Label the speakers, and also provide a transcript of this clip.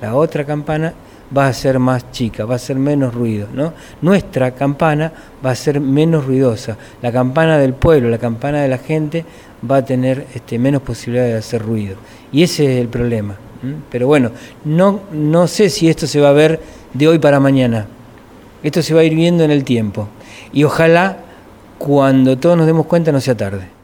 Speaker 1: la otra campana va a ser más chica, va a ser menos ruido, ¿no? Nuestra campana va a ser menos ruidosa, la campana del pueblo, la campana de la gente va a tener este, menos posibilidad de hacer ruido. Y ese es el problema. Pero bueno, no, no sé si esto se va a ver de hoy para mañana. Esto se va a ir viendo en el tiempo. Y ojalá cuando todos nos demos cuenta no sea tarde.